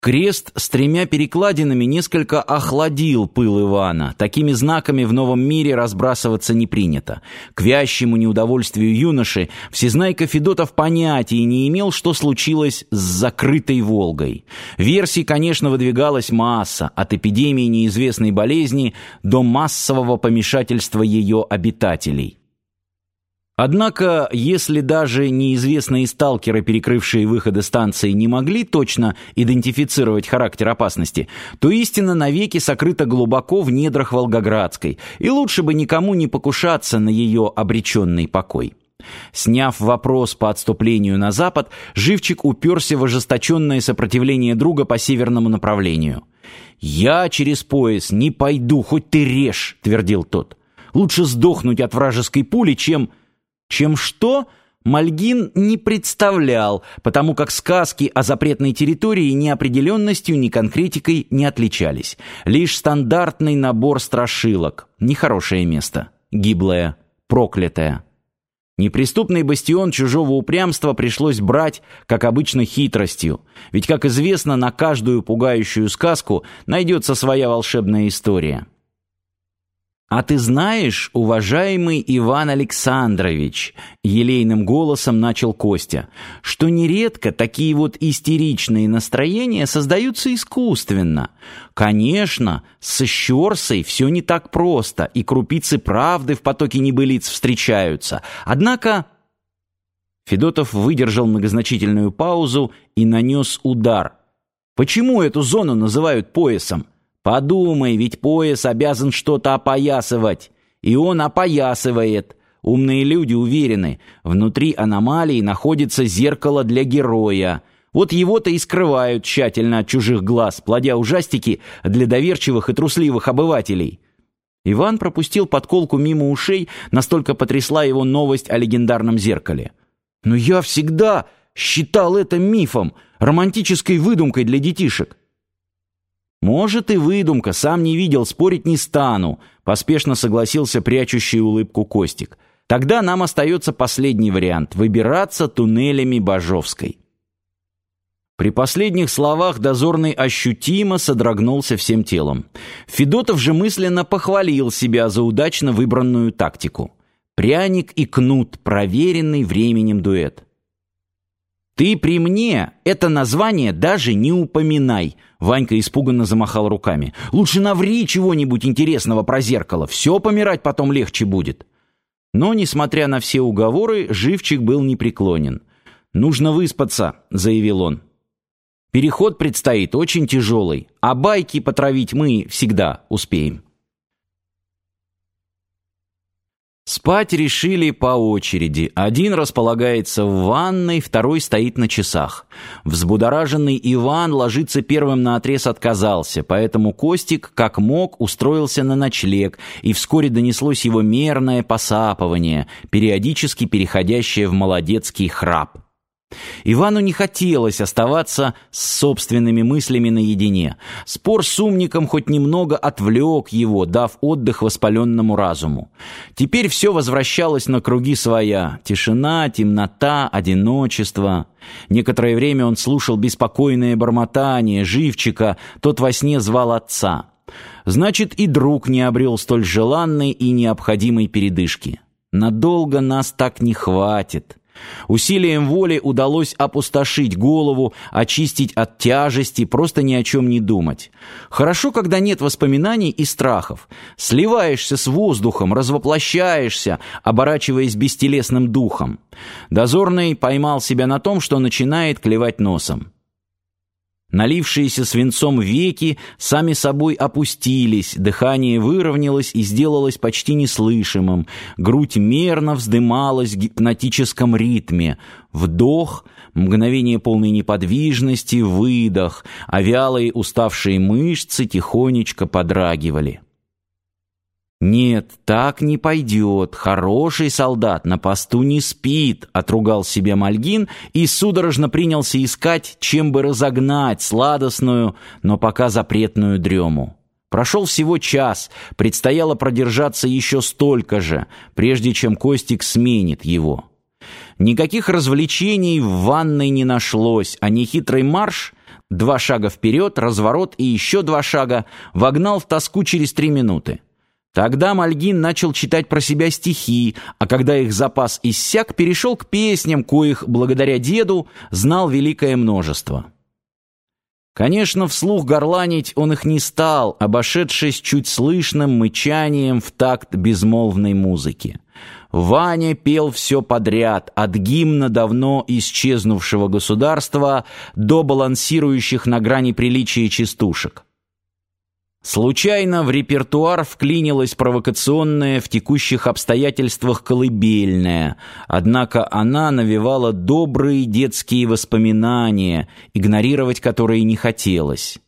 Крест с тремя перекладинами несколько охладил пыл Ивана. Такими знаками в новом мире разбрасываться не принято. К вящему неудовольствию юноши Всезнайка Федотов понятия не имел, что случилось с закрытой Волгой. Версий, конечно, выдвигалась масса, от эпидемии неизвестной болезни до массового помешательства ее обитателей. Однако, если даже неизвестные сталкеры, перекрывшие выходы станции, не могли точно идентифицировать характер опасности, то истина навеки сокрыта глубоко в недрах Волгоградской, и лучше бы никому не покушаться на ее обреченный покой. Сняв вопрос по отступлению на запад, Живчик уперся в ожесточенное сопротивление друга по северному направлению. «Я через пояс не пойду, хоть ты режь», — твердил тот. «Лучше сдохнуть от вражеской пули, чем...» Чем что, Мальгин не представлял, потому как сказки о запретной территории ни определенностью, ни конкретикой не отличались. Лишь стандартный набор страшилок. Нехорошее место. Гиблое. Проклятое. Неприступный бастион чужого упрямства пришлось брать, как обычно, хитростью. Ведь, как известно, на каждую пугающую сказку найдется своя волшебная история. «А ты знаешь, уважаемый Иван Александрович», — елейным голосом начал Костя, «что нередко такие вот истеричные настроения создаются искусственно. Конечно, с Щерсой все не так просто, и крупицы правды в потоке небылиц встречаются. Однако...» Федотов выдержал многозначительную паузу и нанес удар. «Почему эту зону называют поясом?» Подумай, ведь пояс обязан что-то опоясывать. И он опоясывает. Умные люди уверены, внутри аномалии находится зеркало для героя. Вот его-то и скрывают тщательно от чужих глаз, плодя ужастики для доверчивых и трусливых обывателей. Иван пропустил подколку мимо ушей, настолько потрясла его новость о легендарном зеркале. «Но я всегда считал это мифом, романтической выдумкой для детишек». «Может и выдумка, сам не видел, спорить не стану», поспешно согласился прячущий улыбку Костик. «Тогда нам остается последний вариант — выбираться туннелями Бажовской». При последних словах дозорный ощутимо содрогнулся всем телом. Федотов же мысленно похвалил себя за удачно выбранную тактику. Пряник и кнут, проверенный временем дуэт. «Ты при мне это название даже не упоминай!» Ванька испуганно замахал руками. «Лучше наври чего-нибудь интересного про зеркало. Все помирать потом легче будет». Но, несмотря на все уговоры, Живчик был непреклонен. «Нужно выспаться», — заявил он. «Переход предстоит очень тяжелый, а байки потравить мы всегда успеем». Спать решили по очереди. Один располагается в ванной, второй стоит на часах. Взбудораженный Иван ложиться первым на отрез отказался, поэтому Костик, как мог, устроился на ночлег, и вскоре донеслось его мерное посапывание, периодически переходящее в молодецкий храп. Ивану не хотелось оставаться с собственными мыслями наедине. Спор с умником хоть немного отвлек его, дав отдых воспаленному разуму. Теперь все возвращалось на круги своя. Тишина, темнота, одиночество. Некоторое время он слушал беспокойное бормотание живчика, тот во сне звал отца. Значит, и друг не обрел столь желанной и необходимой передышки. Надолго нас так не хватит. Усилием воли удалось опустошить голову, очистить от тяжести, просто ни о чем не думать. Хорошо, когда нет воспоминаний и страхов. Сливаешься с воздухом, развоплощаешься, оборачиваясь бестелесным духом. Дозорный поймал себя на том, что начинает клевать носом. Налившиеся свинцом веки сами собой опустились, дыхание выровнялось и сделалось почти неслышимым, грудь мерно вздымалась в гипнотическом ритме. Вдох, мгновение полной неподвижности, выдох, а вялые уставшие мышцы тихонечко подрагивали. «Нет, так не пойдет. Хороший солдат на посту не спит», — отругал себе Мальгин и судорожно принялся искать, чем бы разогнать сладостную, но пока запретную дрему. Прошел всего час, предстояло продержаться еще столько же, прежде чем Костик сменит его. Никаких развлечений в ванной не нашлось, а нехитрый марш Два шага вперед, разворот и еще два шага, вогнал в тоску через три минуты. Тогда Мальгин начал читать про себя стихи, а когда их запас иссяк, перешел к песням, коих, благодаря деду, знал великое множество. Конечно, вслух горланить он их не стал, обошедшись чуть слышным мычанием в такт безмолвной музыки. Ваня пел все подряд, от гимна давно исчезнувшего государства до балансирующих на грани приличия частушек. Случайно в репертуар вклинилась провокационная в текущих обстоятельствах колыбельная, однако она навевала добрые детские воспоминания, игнорировать которые не хотелось.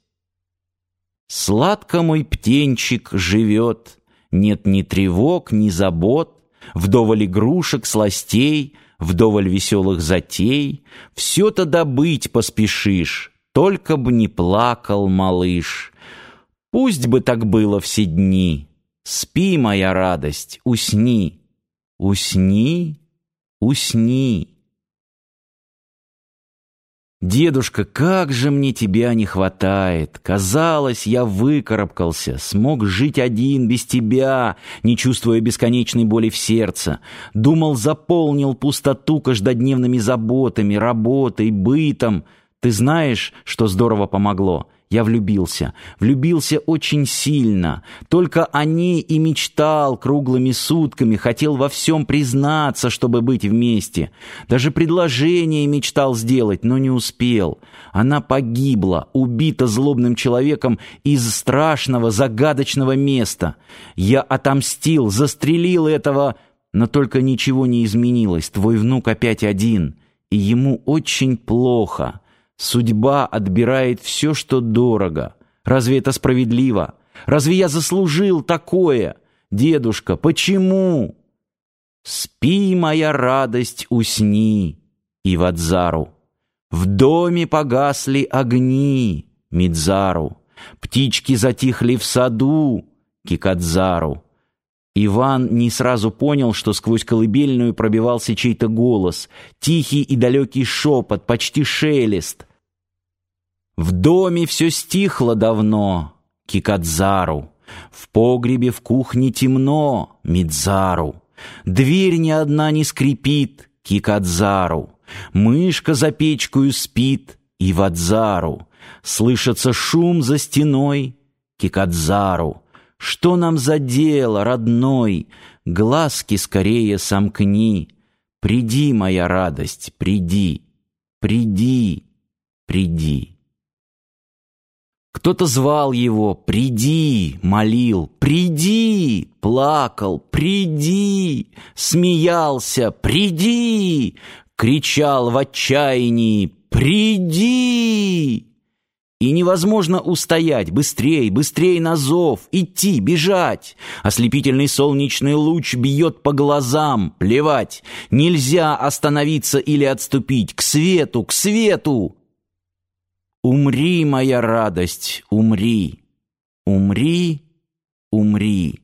«Сладко мой птенчик живет, нет ни тревог, ни забот, вдоволь игрушек, сластей, вдоволь веселых затей, все-то добыть поспешишь, только б не плакал малыш». Пусть бы так было все дни. Спи, моя радость, усни. Усни, усни. Дедушка, как же мне тебя не хватает. Казалось, я выкарабкался, смог жить один без тебя, не чувствуя бесконечной боли в сердце. Думал, заполнил пустоту каждодневными заботами, работой, бытом. Ты знаешь, что здорово помогло? Я влюбился, влюбился очень сильно. Только о ней и мечтал круглыми сутками, хотел во всем признаться, чтобы быть вместе. Даже предложение мечтал сделать, но не успел. Она погибла, убита злобным человеком из страшного, загадочного места. Я отомстил, застрелил этого, но только ничего не изменилось. Твой внук опять один, и ему очень плохо». Судьба отбирает все, что дорого. Разве это справедливо? Разве я заслужил такое? Дедушка, почему? Спи, моя радость, усни. И Вадзару. В доме погасли огни. Мидзару. Птички затихли в саду. Кикадзару. Иван не сразу понял, что сквозь колыбельную пробивался чей-то голос, тихий и далекий шепот, почти шелест. В доме все стихло давно, Кикадзару. В погребе, в кухне темно, Мидзару. Дверь ни одна не скрипит, Кикадзару. Мышка за печкою спит, и Вадзару. Слышится шум за стеной, Кикадзару. Что нам за дело, родной? Глазки скорее сомкни. Приди, моя радость, приди, приди, приди. Кто-то звал его «Приди!», молил «Приди!», плакал «Приди!», смеялся «Приди!», кричал в отчаянии «Приди!». И невозможно устоять, быстрей, быстрей на зов, идти, бежать. Ослепительный солнечный луч бьет по глазам, плевать. Нельзя остановиться или отступить, к свету, к свету. Умри, моя радость, умри, умри, умри.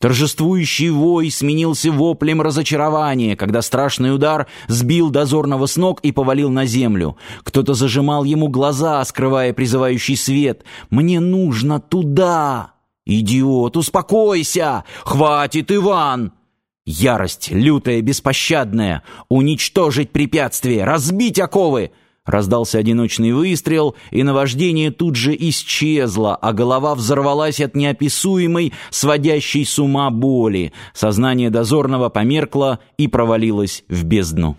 Торжествующий вой сменился воплем разочарования, когда страшный удар сбил дозорного с ног и повалил на землю. Кто-то зажимал ему глаза, скрывая призывающий свет. «Мне нужно туда!» «Идиот, успокойся! Хватит, Иван!» Ярость, лютая, беспощадная. Уничтожить препятствие, разбить оковы — Раздался одиночный выстрел, и наваждение тут же исчезло, а голова взорвалась от неописуемой, сводящей с ума боли. Сознание дозорного померкло и провалилось в бездну.